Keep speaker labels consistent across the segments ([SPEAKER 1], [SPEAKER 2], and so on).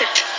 [SPEAKER 1] wote.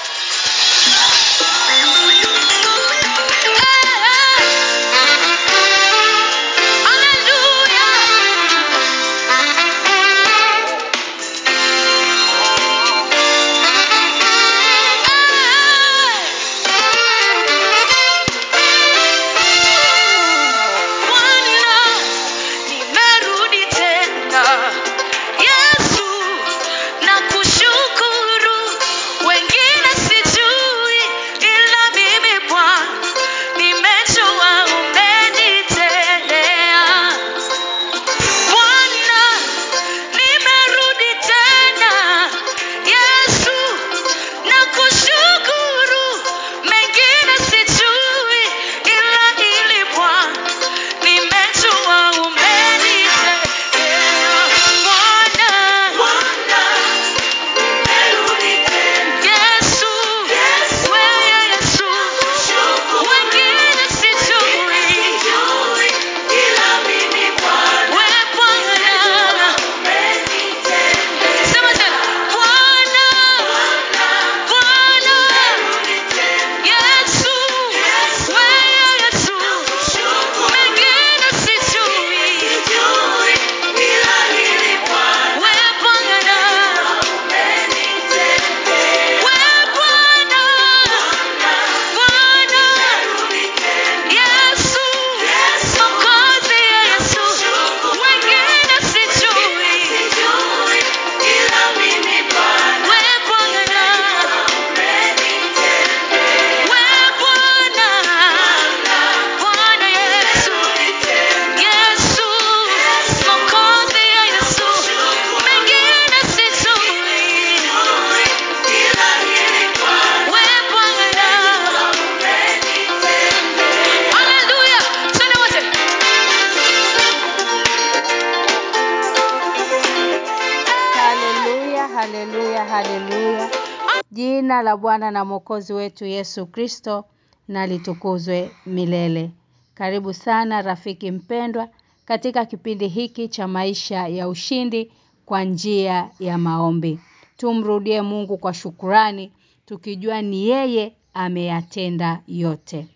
[SPEAKER 2] Jina la Bwana na Mwokozi wetu Yesu Kristo na litukuzwe milele. Karibu sana rafiki mpendwa katika kipindi hiki cha maisha ya ushindi kwa njia ya maombi. Tumrudie Mungu kwa shukurani tukijua ni yeye ameyatenda yote.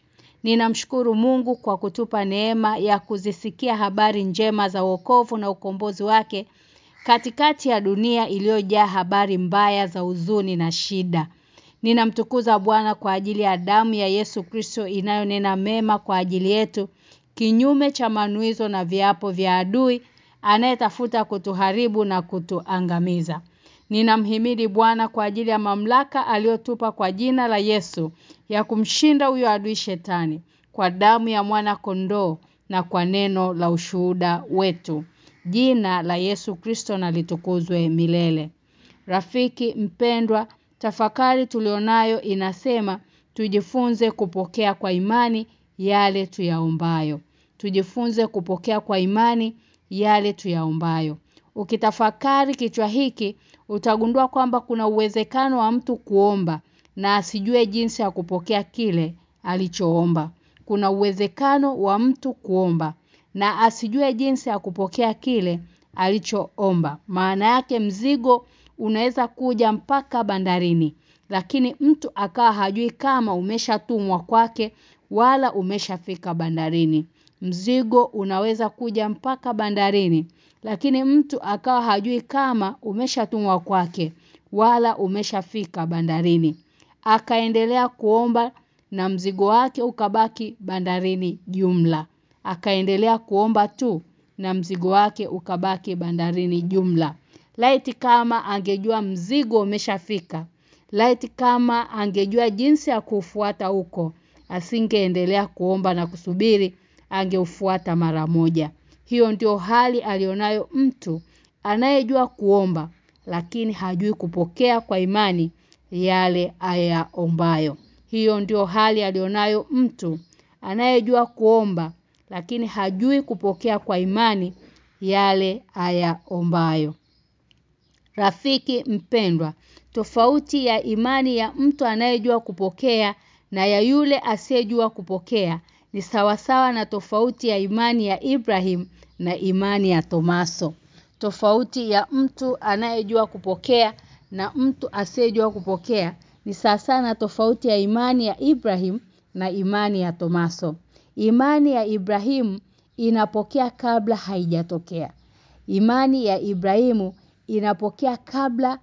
[SPEAKER 2] Ninamshukuru Mungu kwa kutupa neema ya kuzisikia habari njema za wokovu na ukombozi wake katikati ya dunia iliyojaa habari mbaya za huzuni na shida. Ninamtukuza Bwana kwa ajili ya damu ya Yesu Kristo inayonena mema kwa ajili yetu kinyume cha manuizo na viapo vya adui anayetafuta kutuharibu na kutuangamiza. Ninamhimidi Bwana kwa ajili ya mamlaka aliyotupa kwa jina la Yesu ya kumshinda huyo adui shetani kwa damu ya mwana kondoo na kwa neno la ushuhuda wetu. Jina la Yesu Kristo na litukuzwe milele. Rafiki mpendwa, tafakari tulionayo inasema tujifunze kupokea kwa imani yale tuyaombayo. Tujifunze kupokea kwa imani yale tuyaombayo. Ukitafakari kichwa hiki utagundua kwamba kuna uwezekano wa mtu kuomba na asijue jinsi ya kupokea kile alichoomba. Kuna uwezekano wa mtu kuomba na asijue jinsi ya kupokea kile alichoomba. Maana yake mzigo unaweza kuja mpaka bandarini lakini mtu akawa hajui kama umeshatumwa kwake wala umeshafika bandarini. Mzigo unaweza kuja mpaka bandarini lakini mtu akawa hajui kama umeshatumwa kwake wala umeshafika bandarini. Akaendelea kuomba na mzigo wake ukabaki bandarini jumla. Akaendelea kuomba tu na mzigo wake ukabaki bandarini jumla. Laiti kama angejua mzigo umeshafika. Laiti kama angejua jinsi ya kufuata huko, asingeendelea kuomba na kusubiri, angeufuata mara moja. Hiyo ndio hali alionayo mtu anayejua kuomba lakini hajui kupokea kwa imani yale ayaombayo. Hiyo ndio hali alionayo mtu anayejua kuomba lakini hajui kupokea kwa imani yale ayaombayo. Rafiki mpendwa, tofauti ya imani ya mtu anayejua kupokea na ya yule asiyejua kupokea ni sawasawa na tofauti ya imani ya Ibrahim na imani ya Tomaso. Tofauti ya mtu anayejua kupokea na mtu asiyejua kupokea ni sawa na tofauti ya imani ya Ibrahim na imani ya Tomaso. Imani ya Ibrahimu inapokea kabla haijatokea. Imani ya Ibrahimu inapokea kabla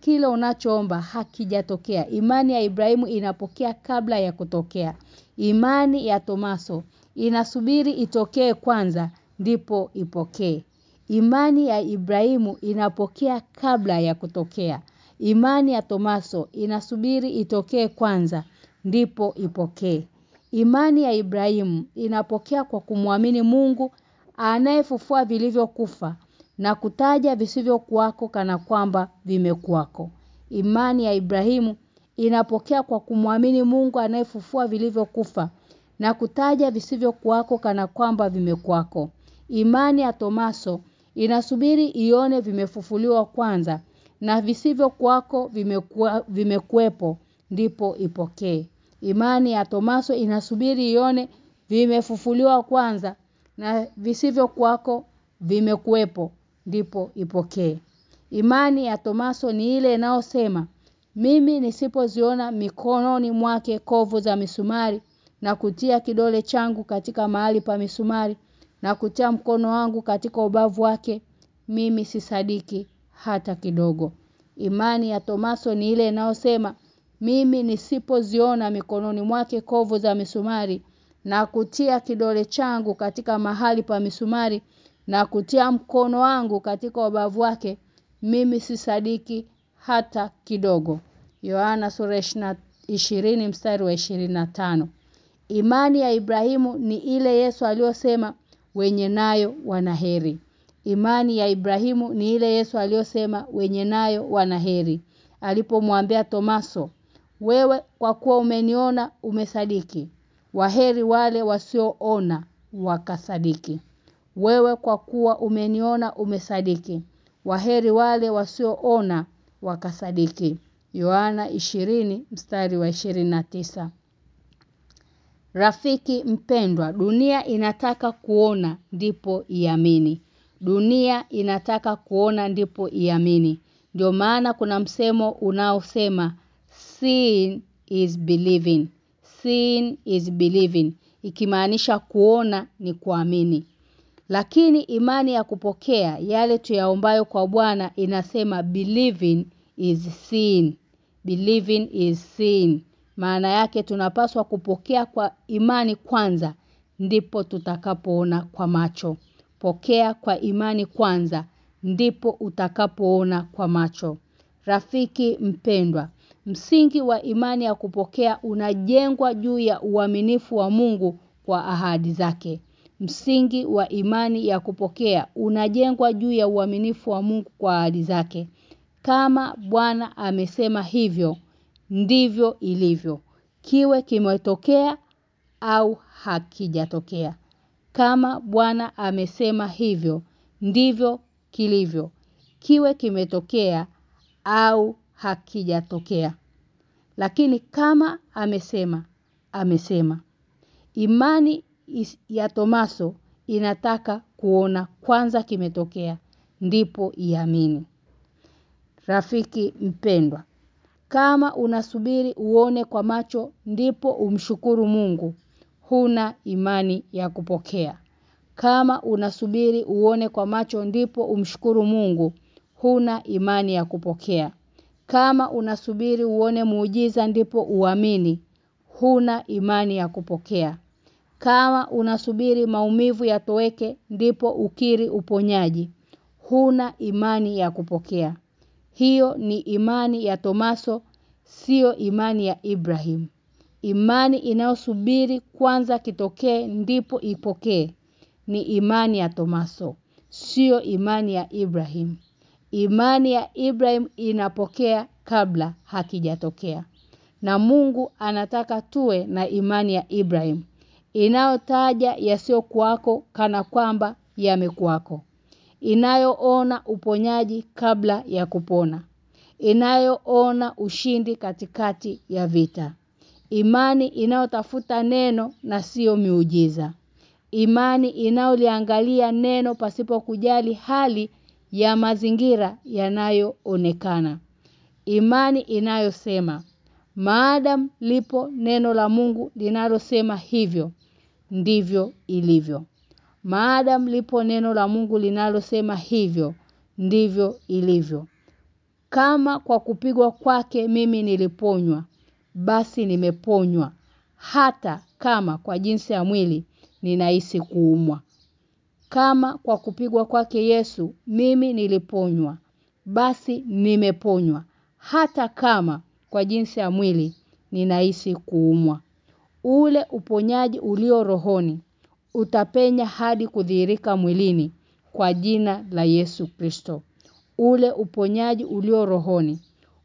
[SPEAKER 2] kile unachoomba hakijatokea. Imani ya Ibrahimu inapokea kabla ya kutokea. Imani ya Tomaso inasubiri itokee kwanza ndipo ipokee. Imani ya Ibrahimu inapokea kabla ya kutokea. Imani ya Tomaso inasubiri itokee kwanza ndipo ipokee. Imani ya Ibrahimu inapokea kwa kumwamini Mungu anayefufua vilivyokufa na kutaja visivyokuwako kana kwamba vimekuwako. Imani ya Ibrahimu inapokea kwa kumwamini Mungu anayefufua vilivyokufa na kutaja visivyokuwako kana kwamba vimekuwako. Imani ya Tomaso inasubiri ione vimefufuliwa kwanza na visivyokuwako vimekuwepo ndipo ipokee. Imani ya Tomaso inasubiri ione vimefufuliwa kwanza na visivyo kwako vimekuwepo ndipo ipokee. Imani ya Tomaso ni ile inayosema mimi nisipoziona mikononi mwake kovu za misumari na kutia kidole changu katika mahali pa misumari na kutia mkono wangu katika ubavu wake mimi sisadiki hata kidogo. Imani ya Tomaso ni ile inayosema mimi nisipoziona mikononi mwake kovu za misumari na kutia kidole changu katika mahali pa misumari na kutia mkono wangu katika ubavu wake mimi sisadiki hata kidogo. Yohana sura 20 mstari wa 25. Imani ya Ibrahimu ni ile Yesu aliyosema wenye nayo wanaheri. Imani ya Ibrahimu ni ile Yesu aliyosema wenye nayo wanaheri. Alipomwambia Tomaso, wewe kwa kuwa umeniona umesadiki. Waheri wale wasioona wakasadiki. Wewe kwa kuwa umeniona umesadiki. Waheri wale wasioona wakasadiki. Yohana 20 mstari wa 29. Rafiki mpendwa, dunia inataka kuona ndipo iamini. Dunia inataka kuona ndipo iamini. Ndio maana kuna msemo unaosema seeing is believing. Seeing is believing ikimaanisha kuona ni kuamini. Lakini imani ya kupokea yale tuyaombayo kwa Bwana inasema believing is seeing. Believing is seeing. Maana yake tunapaswa kupokea kwa imani kwanza ndipo tutakapoona kwa macho. Pokea kwa imani kwanza ndipo utakapoona kwa macho. Rafiki mpendwa, msingi wa imani ya kupokea unajengwa juu ya uaminifu wa Mungu kwa ahadi zake. Msingi wa imani ya kupokea unajengwa juu ya uaminifu wa Mungu kwa ahadi zake. Kama Bwana amesema hivyo, ndivyo ilivyo. Kiwe kimetokea au hakijatokea. Kama Bwana amesema hivyo, ndivyo kilivyo. Kiwe kimetokea au hakijatokea. Lakini kama amesema, amesema. Imani ya Tomaso inataka kuona kwanza kimetokea, ndipo iamini. Rafiki mpendwa, kama unasubiri uone kwa macho ndipo umshukuru Mungu, huna imani ya kupokea. Kama unasubiri uone kwa macho ndipo umshukuru Mungu, huna imani ya kupokea. Kama unasubiri uone muujiza ndipo uamini, huna imani ya kupokea. Kama unasubiri maumivu yatoweke ndipo ukiri uponyaji, huna imani ya kupokea. Hiyo ni imani ya Tomaso, sio imani ya Ibrahim. Imani inayosubiri kwanza kitokee ndipo ipokee ni imani ya Tomaso, sio imani ya Ibrahim. Imani ya Ibrahim inapokea kabla hakijatokea. Na Mungu anataka tuwe na imani ya Ibrahim inayotaja yasiyokuwako kana kwamba yamekuwako. Inayoona uponyaji kabla ya kupona. Inayoona ushindi katikati ya vita. Imani inayotafuta neno na sio miujiza. Imani inayoliangalia neno pasipo kujali hali ya mazingira yanayoonekana. Imani inayosema Maadam lipo neno la Mungu linalosema hivyo ndivyo ilivyo. Maadam lipo neno la Mungu linalosema hivyo ndivyo ilivyo. Kama kwa kupigwa kwake mimi niliponywa basi nimeponywa hata kama kwa jinsi ya mwili ninahisi kuumwa. Kama kwa kupigwa kwake Yesu mimi niliponywa basi nimeponywa hata kama kwa jinsi ya mwili ninahisi kuumwa. Ule uponyaji ulio rohoni utapenya hadi kudhihirika mwilini kwa jina la Yesu Kristo. Ule uponyaji ulio rohoni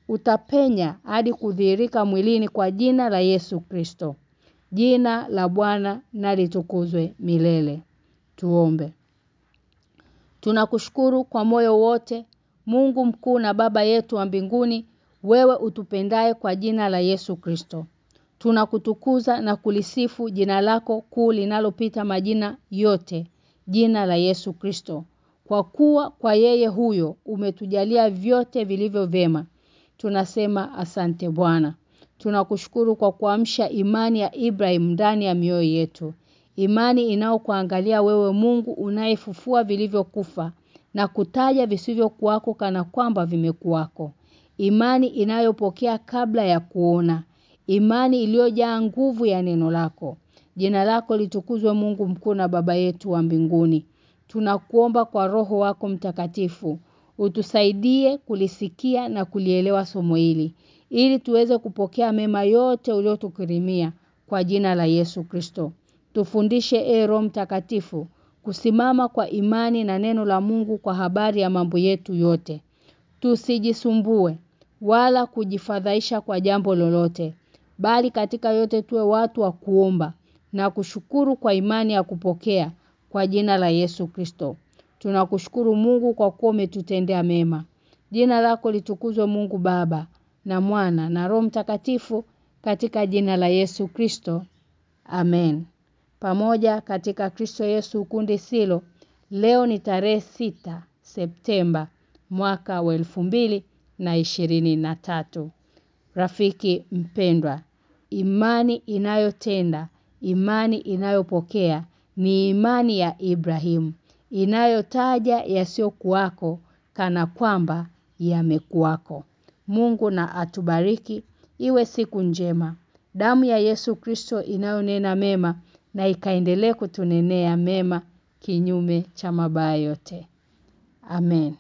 [SPEAKER 2] utapenya hadi kudhihirika mwilini kwa jina la Yesu Kristo. Jina la Bwana na litukuzwe milele. Tuombe. Tunakushukuru kwa moyo wote, Mungu mkuu na baba yetu wa mbinguni, wewe utupendaye kwa jina la Yesu Kristo. Tunakutukuza na kulisifu jina lako kuu linalopita majina yote, jina la Yesu Kristo. Kwa kuwa kwa yeye huyo umetujalia vyote vilivyo vema. Tunasema asante Bwana. Tunakushukuru kwa kuamsha imani ya Ibrahim ndani ya mioyo yetu. Imani inayokuangalia wewe Mungu unayefufua vilivyokufa na kutaja visivyokuwako kana kwamba vimekuwako. Imani inayopokea kabla ya kuona. Imani iliyojaa nguvu ya neno lako. Jina lako litukuzwe Mungu mkuu na baba yetu wa mbinguni. Tunakuomba kwa roho wako mtakatifu utusaidie kulisikia na kulielewa somo hili ili tuweze kupokea mema yote uliotukirimia kwa jina la Yesu Kristo. Tufundishe e Roho mtakatifu kusimama kwa imani na neno la Mungu kwa habari ya mambo yetu yote. Tusijisumbue wala kujifadhaisha kwa jambo lolote bali katika yote tuwe watu wa kuomba na kushukuru kwa imani ya kupokea kwa jina la Yesu Kristo. Tunakushukuru Mungu kwa kuwa umetutendea mema. Jina lako litukuzwe Mungu Baba na Mwana na Roho Mtakatifu katika jina la Yesu Kristo. Amen. Pamoja katika Kristo Yesu ukundi silo leo ni tarehe sita Septemba mwaka wa na ishirini na tatu. Rafiki mpendwa, imani inayotenda, imani inayopokea ni imani ya Ibrahimu inayotaja yasiyokuwako kana kwamba yamekuwako. Mungu na atubariki iwe siku njema. Damu ya Yesu Kristo inayonena mema na ikaendelee kutunenea mema kinyume cha mabaya yote. Amen.